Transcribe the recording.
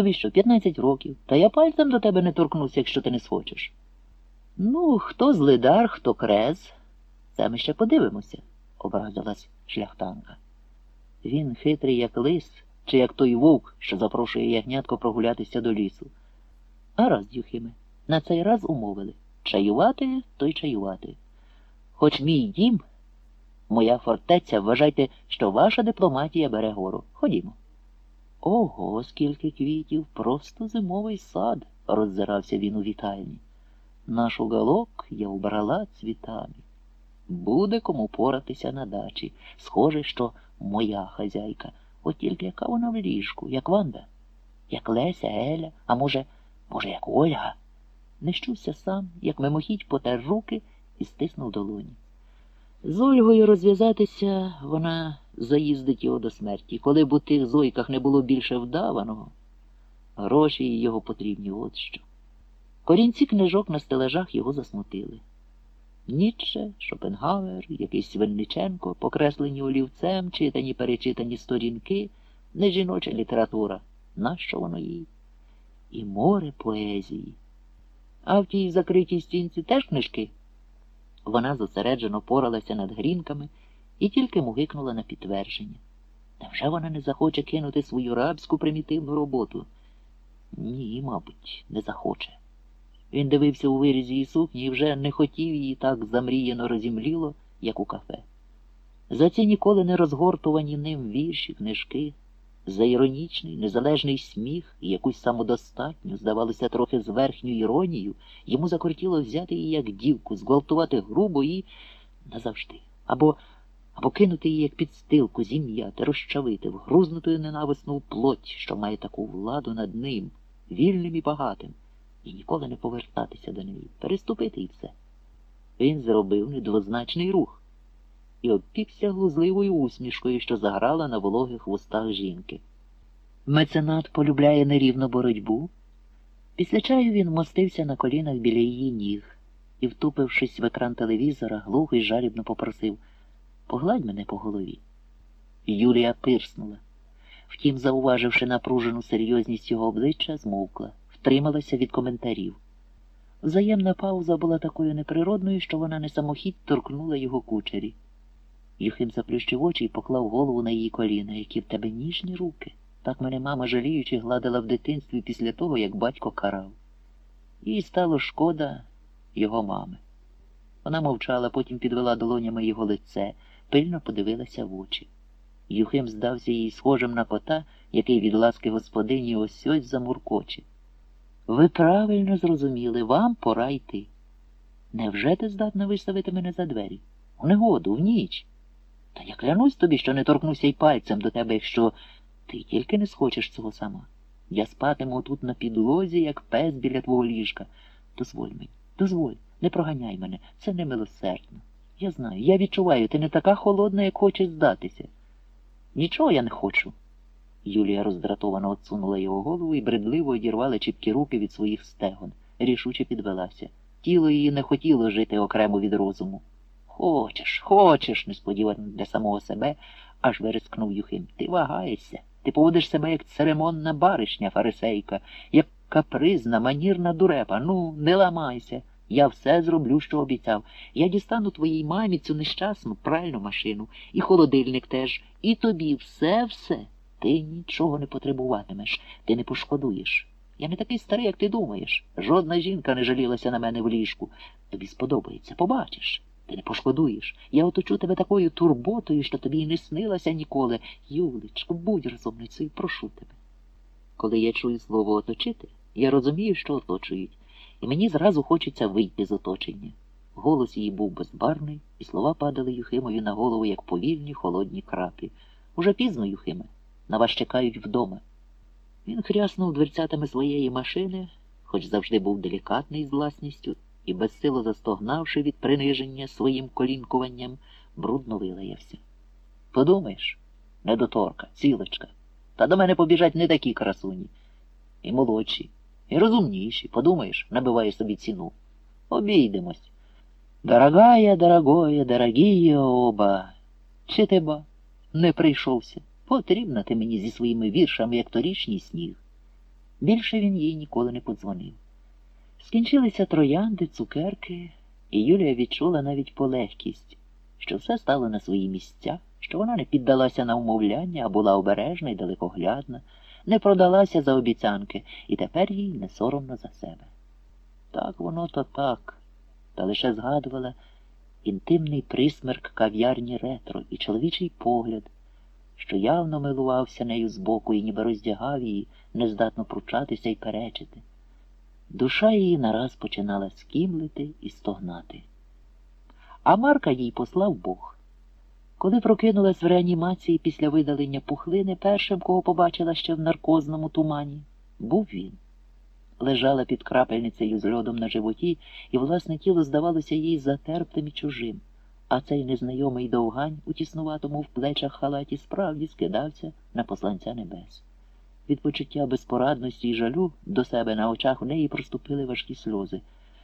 Тобі що, 15 років, та я пальцем до тебе не торкнуся, якщо ти не схочеш. Ну, хто злидар, хто крез, це ми ще подивимося, образилась шляхтанка. Він хитрий, як лис, чи як той вовк, що запрошує ягнятко прогулятися до лісу. Гаразд, Юхиме, на цей раз умовили. Чаювати, то й чаювати. Хоч мій дім, моя фортеця, вважайте, що ваша дипломатія бере гору. Ходімо. Ого, скільки квітів, просто зимовий сад, роззирався він у вітальні. Наш уголок я убрала цвітами. Буде кому поратися на дачі. Схоже, що моя хазяйка. От тільки яка вона в ліжку, як Ванда, як Леся, Еля, а може, може, як Ольга. Не щувся сам, як мимохідь потер руки і стиснув долоні. З Ольгою розв'язатися вона заїздить його до смерті. Коли б у тих зойках не було більше вдаваного, гроші його потрібні от що. Корінці книжок на стележах його засмутили. Ніцше, Шопенгауер, якийсь Винниченко, покреслені олівцем, читані перечитані сторінки, не жіноча література. Нащо воно їй? І море поезії. А в тій закритій стінці теж книжки. Вона зосереджено поралася над грінками і тільки мугикнула на підтвердження. Невже вона не захоче кинути свою рабську примітивну роботу? Ні, мабуть, не захоче. Він дивився у вирізі її сукні і вже не хотів її так замріяно розімліло, як у кафе. За ці ніколи не розгортувані ним вірші, книжки, за іронічний, незалежний сміх і якусь самодостатню, здавалося, трохи зверхню іронію, йому закортіло взяти її як дівку, зґвалтувати грубо і назавжди, або або кинути її як підстилку, зім'яти, розчавити, вгрузнутою ненависну плоть, що має таку владу над ним, вільним і багатим і ніколи не повертатися до неї, переступити і все. Він зробив недвозначний рух і обпікся глузливою усмішкою, що заграла на вологих вустах жінки. Меценат полюбляє нерівну боротьбу. Після чаю він мостився на колінах біля її ніг і, втупившись в екран телевізора, глухо й жалібно попросив Погладь мене по голові. Юлія пирснула. Втім, зауваживши напружену серйозність його обличчя, змовкла втрималася від коментарів. Взаємна пауза була такою неприродною, що вона не самохідь торкнула його кучері. Юхим заплющив очі і поклав голову на її коліна, які в тебе ніжні руки. Так мене мама жаліючи гладила в дитинстві після того, як батько карав. Їй стало шкода його мами. Вона мовчала, потім підвела долонями його лице, пильно подивилася в очі. Юхим здався їй схожим на кота, який від ласки господині ось ось замуркоче. Ви правильно зрозуміли, вам пора йти. Невже ти здатна виставити мене за двері? У негоду, в ніч. Та я клянусь тобі, що не торкнуся й пальцем до тебе, якщо ти тільки не схочеш цього сама. Я спатиму тут на підлозі, як пес біля твого ліжка. Дозволь мені, дозволь, не проганяй мене, це немилосердно. Я знаю, я відчуваю, ти не така холодна, як хочеш здатися. Нічого я не хочу. Юлія роздратовано отсунула його голову і бредливо одірвала чіпкі руки від своїх стегон, рішуче підвелася. Тіло її не хотіло жити окремо від розуму. Хочеш, хочеш, несподівано для самого себе, аж вирискнув Юхим. Ти вагаєшся. Ти поводиш себе як церемонна баришня фарисейка, як капризна, манірна дурепа. Ну, не ламайся. Я все зроблю, що обіцяв. Я дістану твоїй мамі цю нещасну пральну машину, і холодильник теж, і тобі все-все. Ти нічого не потребуватимеш, ти не пошкодуєш. Я не такий старий, як ти думаєш. Жодна жінка не жалілася на мене в ліжку. Тобі сподобається, побачиш. Ти не пошкодуєш. Я оточу тебе такою турботою, що тобі й не снилася ніколи. Юлечко, будь розумницею, прошу тебе. Коли я чую слово оточити, я розумію, що оточують, і мені зразу хочеться вийти з оточення. Голос її був безбарний, і слова падали Юхимові на голову, як повільні холодні краплі. Уже пізно, Юхиме. На вас чекають вдома. Він хряснув дверцятами своєї машини, хоч завжди був делікатний з власністю, і, безсило застогнавши від приниження своїм колінкуванням, брудно вилаявся. Подумаєш, недоторка, цілочка. Та до мене побіжать не такі красуні. І молодші, і розумніші, подумаєш, набиває собі ціну. Обійдемось. Дорогая, дорогое, дорогие оба, чи ти ба не прийшовся? Потрібна ти мені зі своїми віршами, як торічній сніг. Більше він їй ніколи не подзвонив. Скінчилися троянди, цукерки, і Юлія відчула навіть полегкість, що все стало на свої місця, що вона не піддалася на умовляння, а була обережна і далекоглядна, не продалася за обіцянки, і тепер їй не соромно за себе. Так воно то так, та лише згадувала інтимний присмерк кав'ярні ретро і чоловічий погляд, що явно милувався нею збоку і ніби роздягав її, нездатно пручатися і перечити. Душа її нараз починала скімлити і стогнати. А Марка їй послав Бог. Коли прокинулась в реанімації після видалення пухлини, першим, кого побачила ще в наркозному тумані, був він. Лежала під крапельницею з льодом на животі, і власне тіло здавалося їй затерптим і чужим, а цей незнайомий довгань у тіснуватому в плечах халаті справді скидався на посланця небес. Від почуття безпорадності і жалю до себе на очах у неї проступили важкі сльози.